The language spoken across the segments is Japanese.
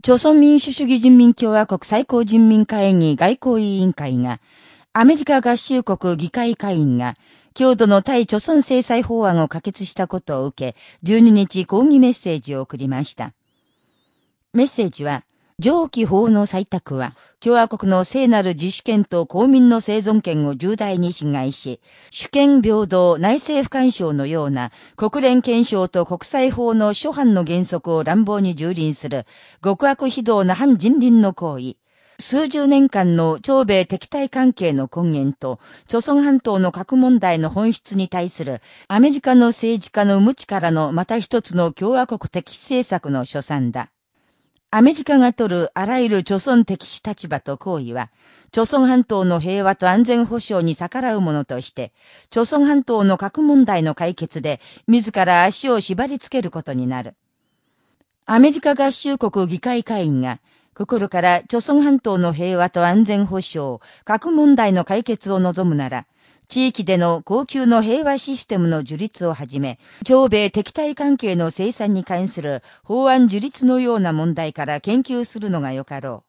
朝鮮民主主義人民共和国最高人民会議外交委員会が、アメリカ合衆国議会会員が、強度の対朝鮮制裁法案を可決したことを受け、12日抗議メッセージを送りました。メッセージは、上記法の採択は、共和国の聖なる自主権と公民の生存権を重大に侵害し、主権平等内政不干渉のような国連憲章と国際法の諸般の原則を乱暴に蹂躙する極悪非道な反人倫の行為、数十年間の朝米敵対関係の根源と、朝鮮半島の核問題の本質に対するアメリカの政治家の無知からのまた一つの共和国的政策の所賛だ。アメリカが取るあらゆる貯村敵視立場と行為は、貯村半島の平和と安全保障に逆らうものとして、貯村半島の核問題の解決で、自ら足を縛り付けることになる。アメリカ合衆国議会会員が、心から貯村半島の平和と安全保障、核問題の解決を望むなら、地域での高級の平和システムの樹立をはじめ、朝米敵対関係の生産に関する法案樹立のような問題から研究するのがよかろ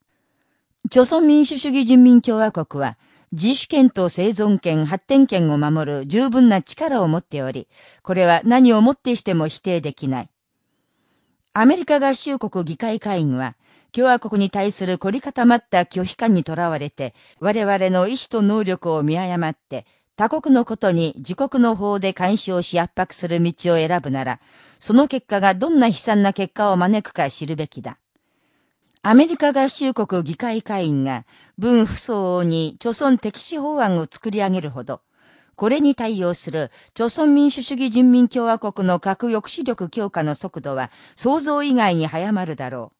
う。朝鮮民主主義人民共和国は、自主権と生存権、発展権を守る十分な力を持っており、これは何をもってしても否定できない。アメリカ合衆国議会会議は、共和国に対する凝り固まった拒否感にとらわれて、我々の意志と能力を見誤って、他国のことに自国の法で干渉し圧迫する道を選ぶなら、その結果がどんな悲惨な結果を招くか知るべきだ。アメリカ合衆国議会会員が、文不相応に貯村敵視法案を作り上げるほど、これに対応する、朝村民主主義人民共和国の核抑止力強化の速度は、想像以外に早まるだろ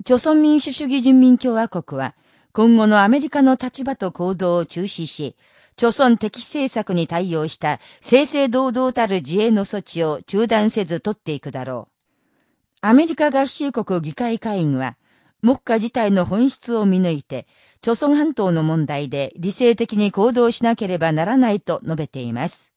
う。朝村民主主義人民共和国は、今後のアメリカの立場と行動を中止し、朝鮮敵視政策に対応した正々堂々たる自衛の措置を中断せず取っていくだろう。アメリカ合衆国議会会員は、目下自体の本質を見抜いて、朝鮮半島の問題で理性的に行動しなければならないと述べています。